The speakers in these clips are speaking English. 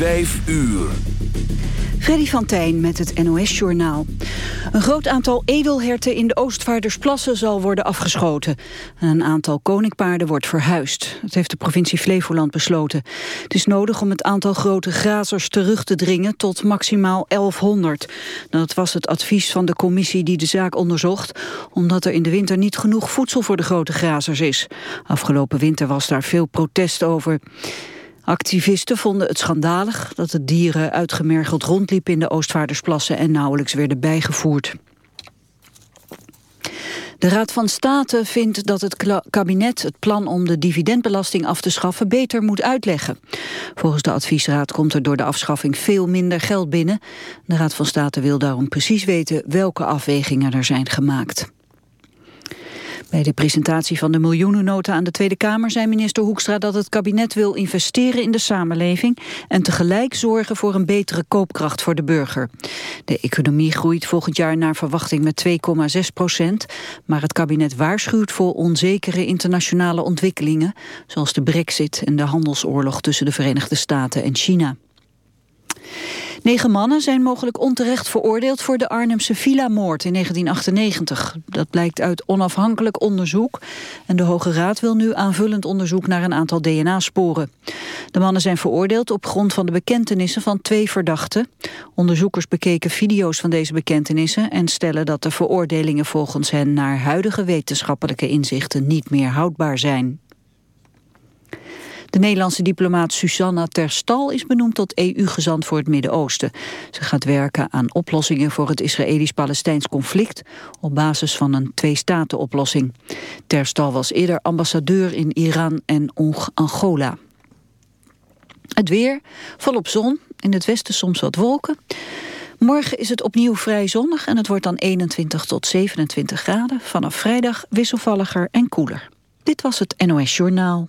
Vijf uur. Freddy van Tijn met het NOS-journaal. Een groot aantal edelherten in de Oostvaardersplassen zal worden afgeschoten. Een aantal koninkpaarden wordt verhuisd. Dat heeft de provincie Flevoland besloten. Het is nodig om het aantal grote grazers terug te dringen tot maximaal 1100. Dat was het advies van de commissie die de zaak onderzocht... omdat er in de winter niet genoeg voedsel voor de grote grazers is. Afgelopen winter was daar veel protest over. Activisten vonden het schandalig dat de dieren uitgemergeld rondliepen in de Oostvaardersplassen en nauwelijks werden bijgevoerd. De Raad van State vindt dat het kabinet het plan om de dividendbelasting af te schaffen beter moet uitleggen. Volgens de adviesraad komt er door de afschaffing veel minder geld binnen. De Raad van State wil daarom precies weten welke afwegingen er zijn gemaakt. Bij de presentatie van de miljoenennota aan de Tweede Kamer zei minister Hoekstra dat het kabinet wil investeren in de samenleving en tegelijk zorgen voor een betere koopkracht voor de burger. De economie groeit volgend jaar naar verwachting met 2,6 procent, maar het kabinet waarschuwt voor onzekere internationale ontwikkelingen, zoals de brexit en de handelsoorlog tussen de Verenigde Staten en China. Negen mannen zijn mogelijk onterecht veroordeeld voor de Arnhemse villa-moord in 1998. Dat blijkt uit onafhankelijk onderzoek. En de Hoge Raad wil nu aanvullend onderzoek naar een aantal DNA-sporen. De mannen zijn veroordeeld op grond van de bekentenissen van twee verdachten. Onderzoekers bekeken video's van deze bekentenissen... en stellen dat de veroordelingen volgens hen naar huidige wetenschappelijke inzichten niet meer houdbaar zijn. De Nederlandse diplomaat Susanna Terstal is benoemd tot EU-gezant voor het Midden-Oosten. Ze gaat werken aan oplossingen voor het Israëlisch-Palestijns conflict op basis van een twee-staten-oplossing. Terstal was eerder ambassadeur in Iran en Angola. Het weer, volop zon, in het westen soms wat wolken. Morgen is het opnieuw vrij zonnig en het wordt dan 21 tot 27 graden. Vanaf vrijdag wisselvalliger en koeler. Dit was het NOS Journaal.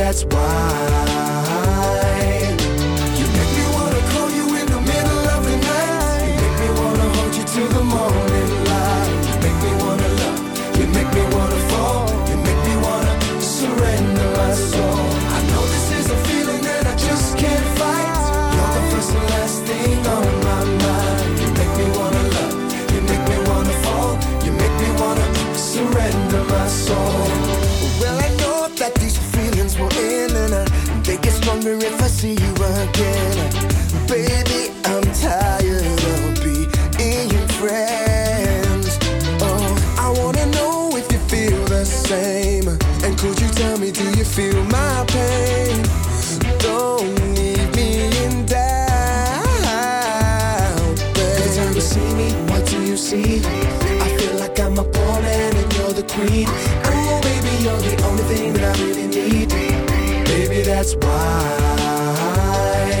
That's why. See you again. Baby, I'm tired of being in your friends. Oh, I wanna know if you feel the same. And could you tell me, do you feel my pain? Don't leave me in doubt, babe. Every time you see me, what do you see? I feel like I'm a poor man and you're the queen. Oh, baby, you're the only thing that I really need. Baby, that's why.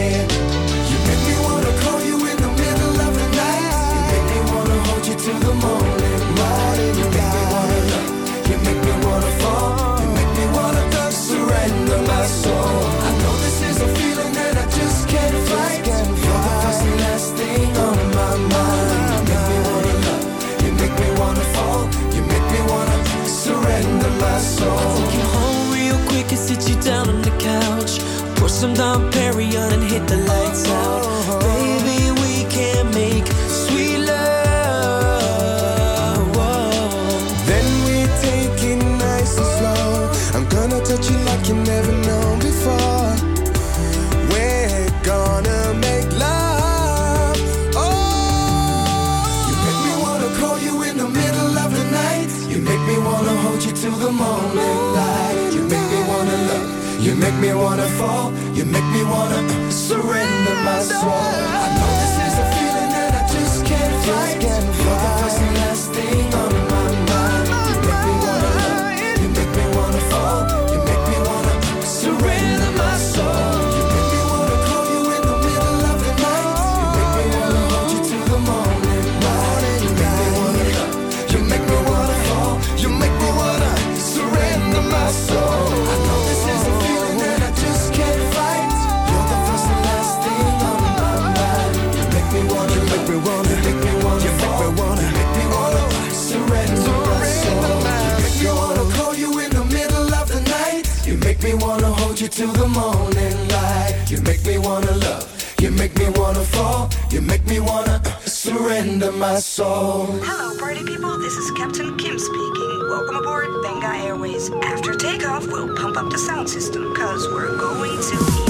You make me wanna call you in the middle of the night. You make me wanna hold you till the morning, morning. You make me wanna love. You make me wanna fall. You make me wanna surrender my soul. I know this is a feeling that I just can't fight. You're the first and last thing on my mind. You make me wanna love. You make me wanna fall. You make me wanna surrender my soul. Take you home real quick and sit you down on the couch. Pour some Dom make sweet love. Then we take it nice and slow. I'm gonna touch you like you never known before. We're gonna make love. Oh. You make me wanna call you in the middle of the night. You make me wanna hold you till the morning light. You make me wanna love. You make me wanna fall. You make me wanna surrender my soul. Make me wanna hold you till the morning light. You make me wanna love. You make me wanna fall. You make me wanna uh, surrender my soul. Hello, party people. This is Captain Kim speaking. Welcome aboard Venga Airways. After takeoff, we'll pump up the sound system because we're going to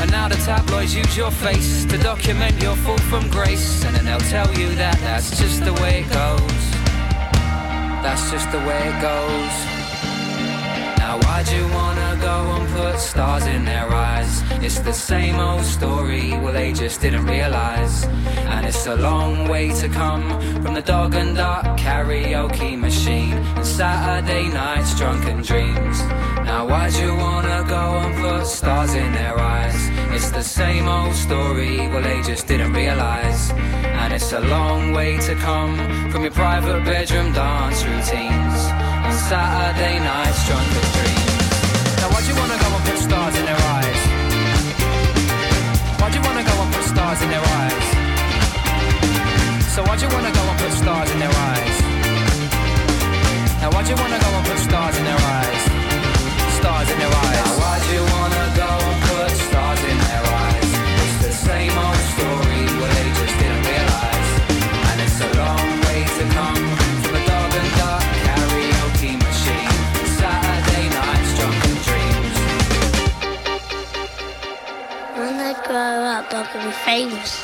And now the tabloids use your face to document your fall from grace. And then they'll tell you that that's just the way it goes. That's just the way it goes. Now why'd you wanna go and put stars in their eyes? It's the same old story, well they just didn't realise. And it's a long way to come from the dog and duck karaoke machine and Saturday nights drunken dreams. Now why'd you wanna go and put stars in their eyes? It's the same old story, well they just didn't realise. And it's a long way to come from your private bedroom dance routines and Saturday nights with dreams. Now why'd you wanna go and put stars in their eyes? Why'd you wanna go and put stars in their eyes? So why'd you wanna go and put stars in their eyes? Now why'd you wanna go and put stars in their eyes? Stars in their eyes. Now why'd you wanna go and put stars in their eyes? It's the same old story, well they just didn't realise. And it's a long way to come from a dog and duck karaoke machine. Saturday nights drunken dreams. When I grow up, I can be famous.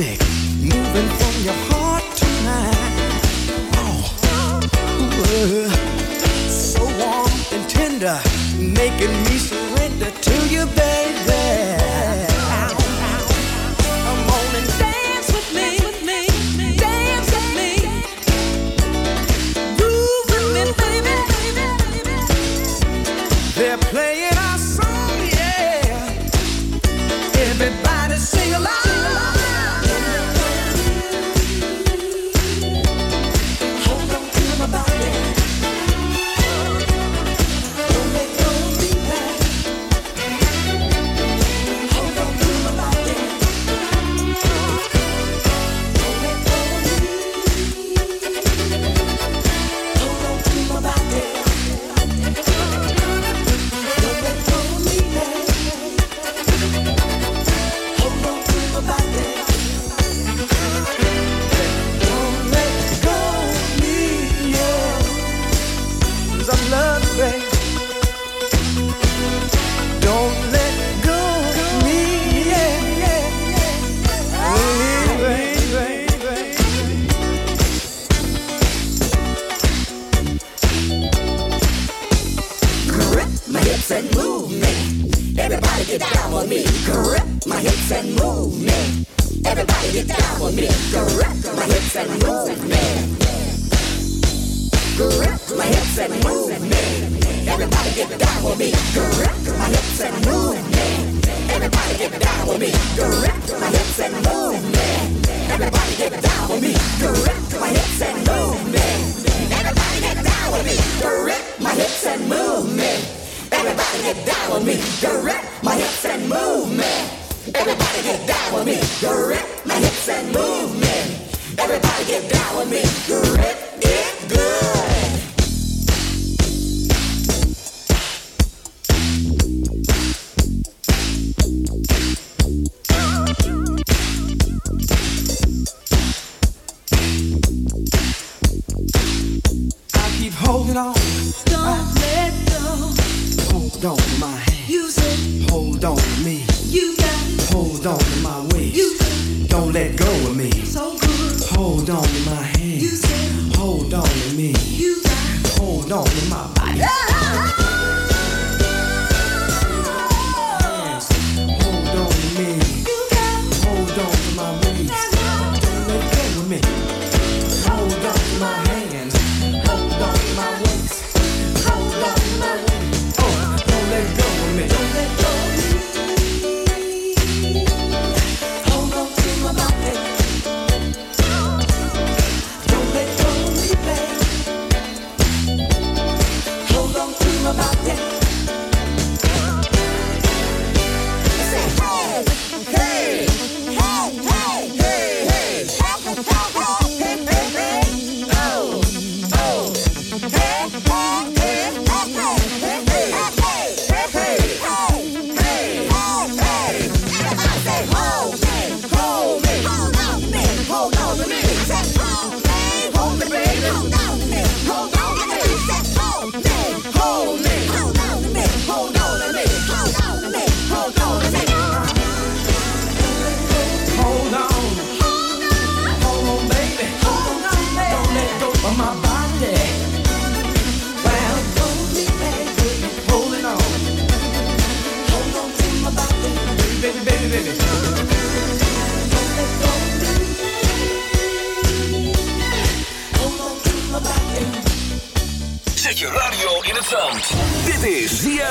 Music moving from your heart tonight. Oh, ooh, uh, so warm and tender, making me surrender to you, baby.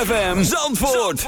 ZFM Zandvoort.